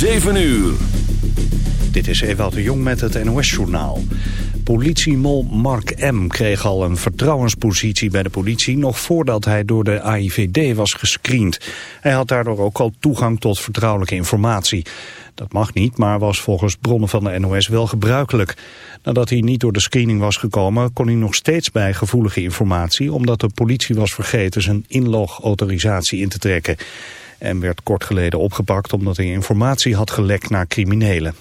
7 uur. Dit is Ewout de Jong met het NOS-journaal. Politiemol Mark M. kreeg al een vertrouwenspositie bij de politie... nog voordat hij door de AIVD was gescreend. Hij had daardoor ook al toegang tot vertrouwelijke informatie. Dat mag niet, maar was volgens bronnen van de NOS wel gebruikelijk. Nadat hij niet door de screening was gekomen... kon hij nog steeds bij gevoelige informatie... omdat de politie was vergeten zijn inlogautorisatie in te trekken en werd kort geleden opgepakt omdat hij informatie had gelekt naar criminelen.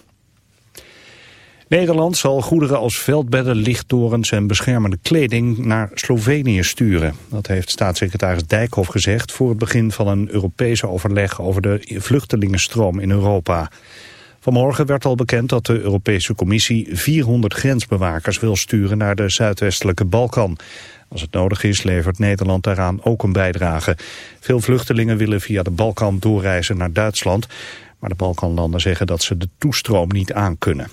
Nederland zal goederen als veldbedden, lichttorens en beschermende kleding naar Slovenië sturen. Dat heeft staatssecretaris Dijkhoff gezegd voor het begin van een Europese overleg over de vluchtelingenstroom in Europa. Vanmorgen werd al bekend dat de Europese Commissie 400 grensbewakers wil sturen naar de zuidwestelijke Balkan. Als het nodig is levert Nederland daaraan ook een bijdrage. Veel vluchtelingen willen via de Balkan doorreizen naar Duitsland. Maar de Balkanlanden zeggen dat ze de toestroom niet aankunnen.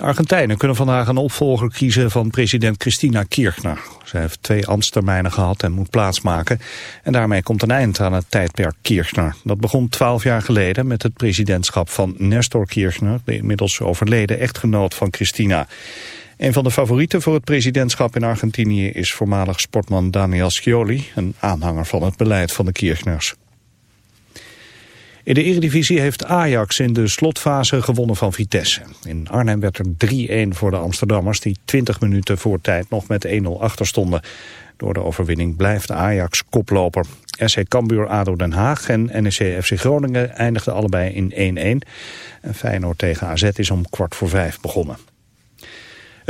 De Argentijnen kunnen vandaag een opvolger kiezen van president Cristina Kirchner. Ze heeft twee ambtstermijnen gehad en moet plaatsmaken. En daarmee komt een eind aan het tijdperk Kirchner. Dat begon twaalf jaar geleden met het presidentschap van Nestor Kirchner... de inmiddels overleden echtgenoot van Cristina. Een van de favorieten voor het presidentschap in Argentinië is voormalig sportman Daniel Scioli, een aanhanger van het beleid van de Kirchners. In de Eredivisie heeft Ajax in de slotfase gewonnen van Vitesse. In Arnhem werd er 3-1 voor de Amsterdammers die 20 minuten voor tijd nog met 1-0 achter stonden. Door de overwinning blijft Ajax koploper. SC Cambuur ADO Den Haag en NEC FC Groningen eindigden allebei in 1-1. En Feyenoord tegen AZ is om kwart voor vijf begonnen.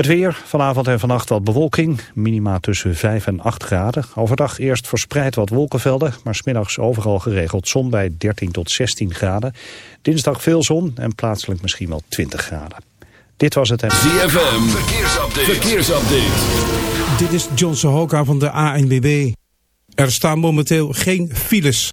Het weer, vanavond en vannacht wat bewolking, minima tussen 5 en 8 graden. Overdag eerst verspreid wat wolkenvelden, maar smiddags overal geregeld zon bij 13 tot 16 graden. Dinsdag veel zon en plaatselijk misschien wel 20 graden. Dit was het... ZFM, verkeersupdate. verkeersupdate. Dit is John Sohoka van de ANWB. Er staan momenteel geen files.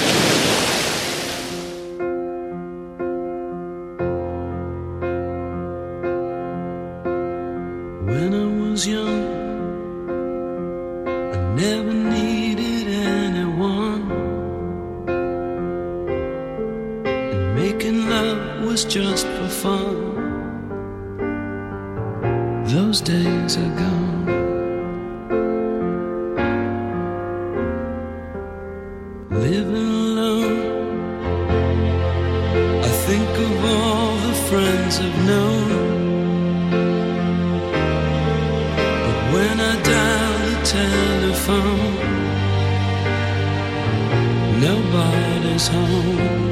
nobody's home.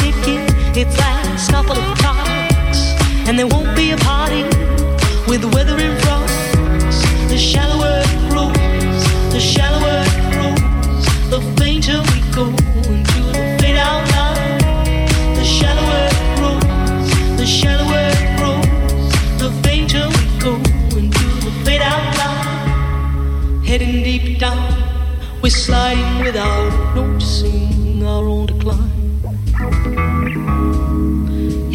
ticket, its last couple of talks, and there won't be a party with weathering frogs. The shallower it grows, the shallower it grows, the fainter we go into the fade out line. The shallower it grows, the shallower it grows, the fainter we go into the fade out line. Heading deep down, we're sliding without noticing our own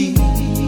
eternity.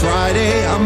Friday. I'm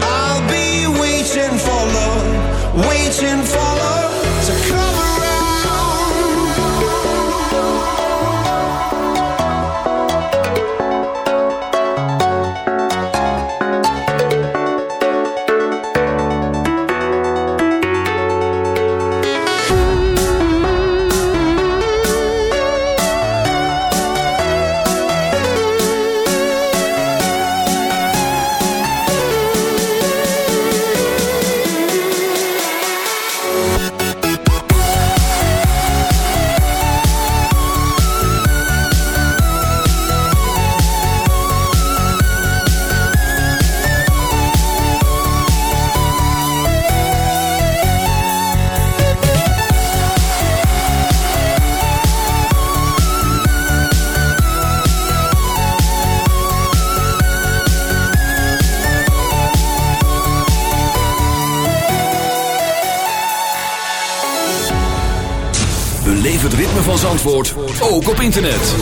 Zandvoort ook op internet.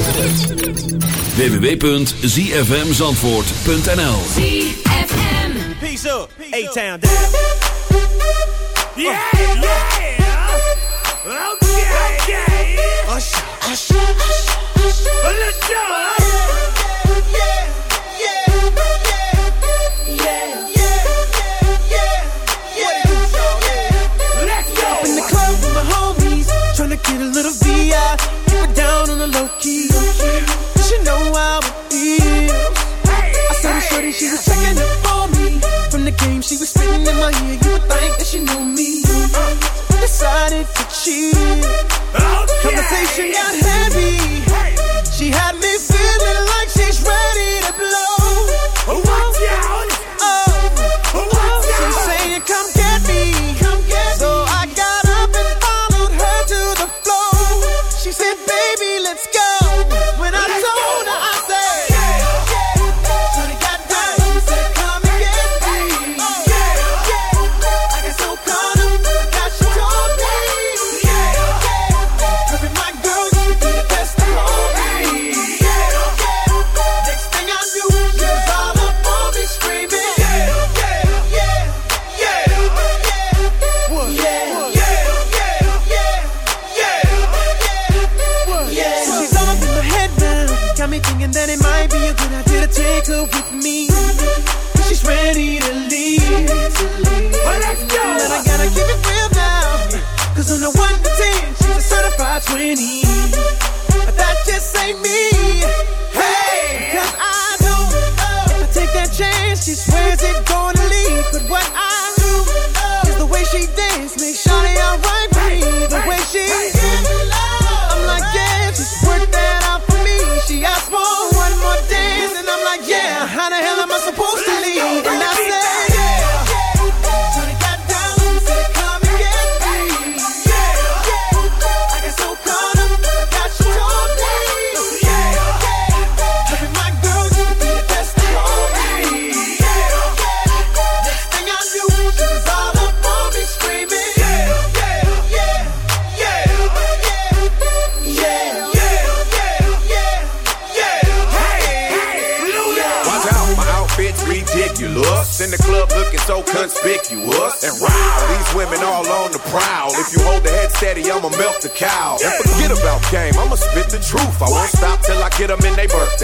www.zfmzandvoort.nl ZFM Peace up, Yeah, Let's go, You.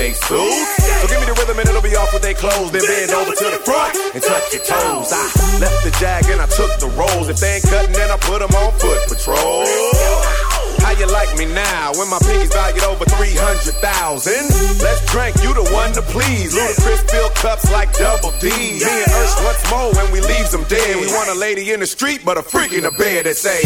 they suits. So give me the rhythm and it'll be off with they clothes. Then bend over to the front and touch your toes. I left the jag and I took the rolls. If they ain't cutting, then I put them on foot patrol. How you like me now when my pinkies valued over 300,000? Let's drink, you the one to please. Ludacris fill cups like double D. Me and Ursh once more when we leave them dead. We want a lady in the street, but a freak in the bed that say,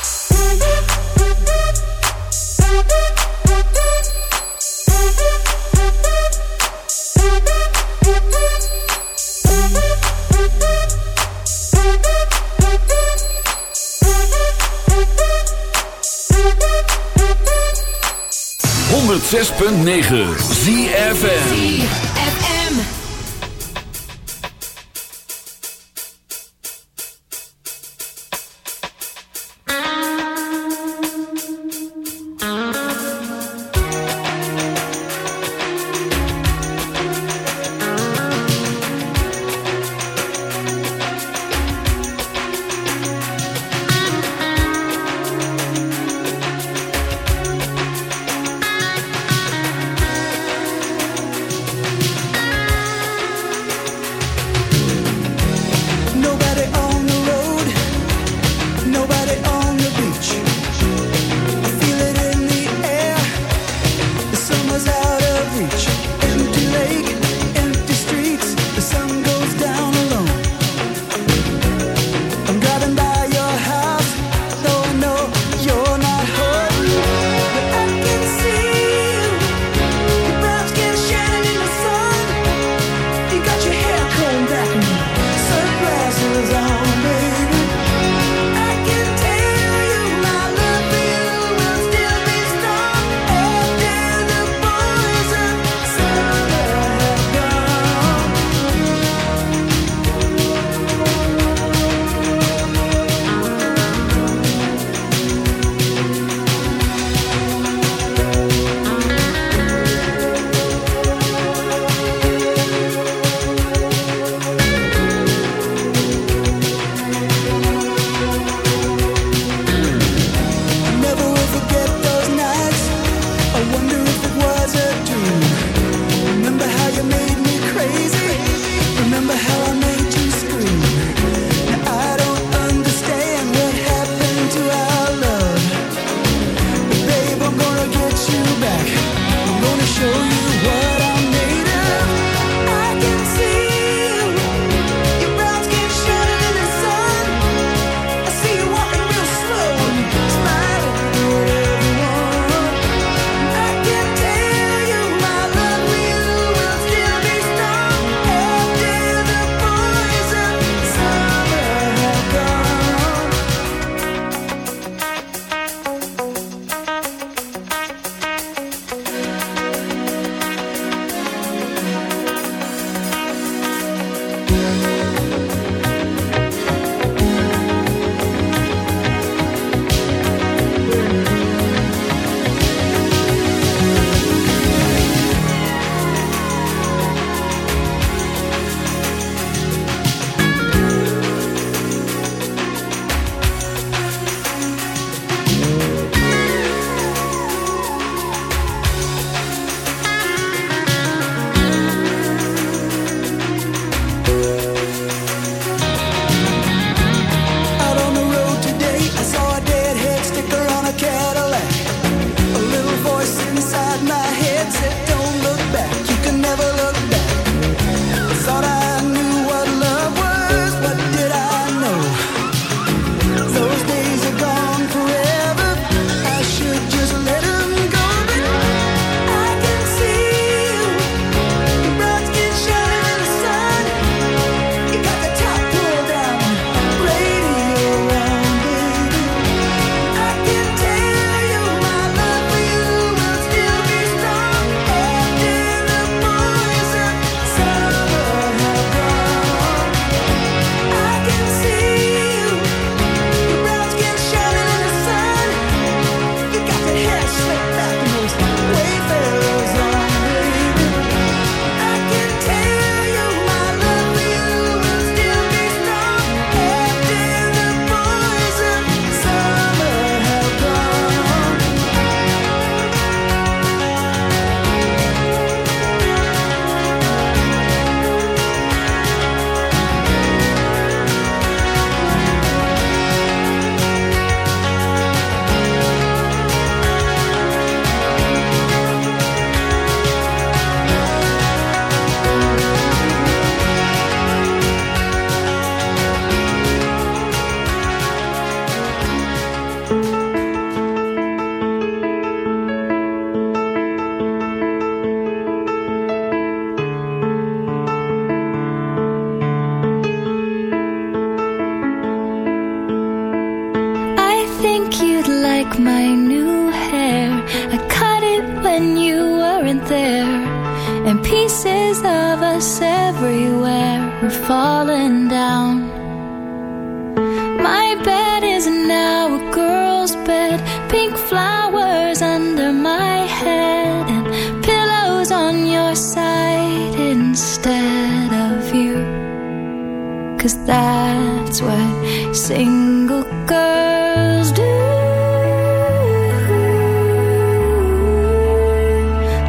Zes punt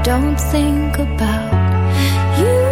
don't think about you.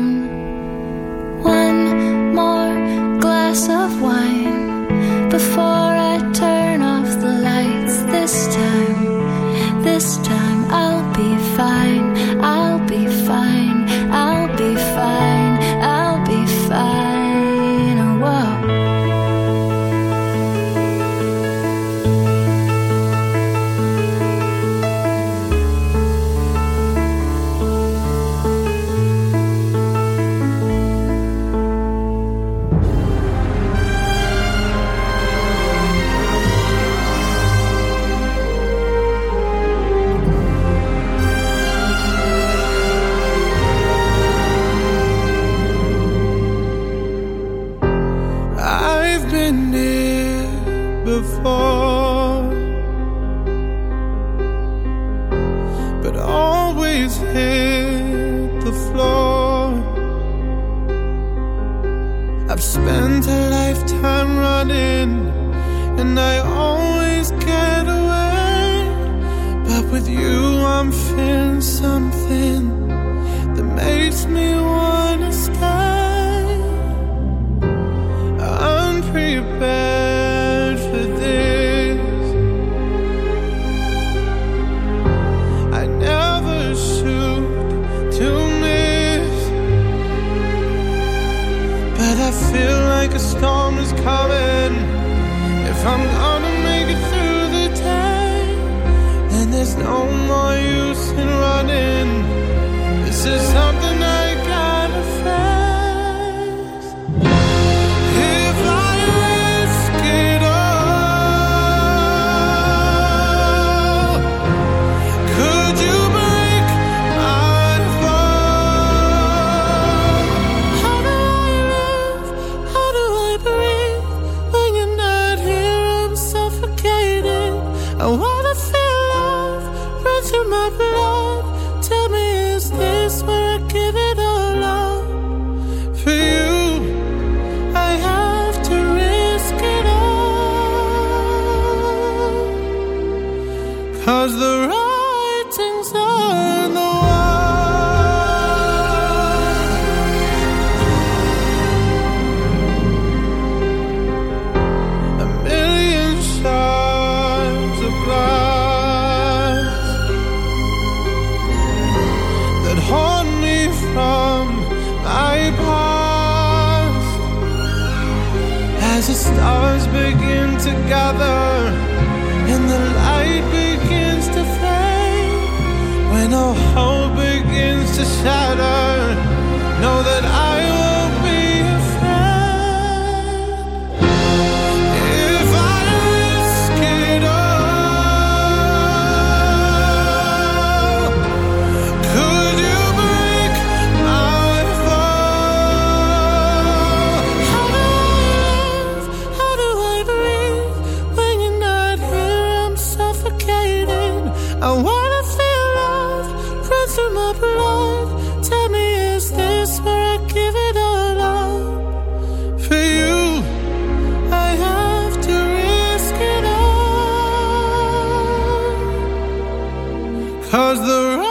Cause the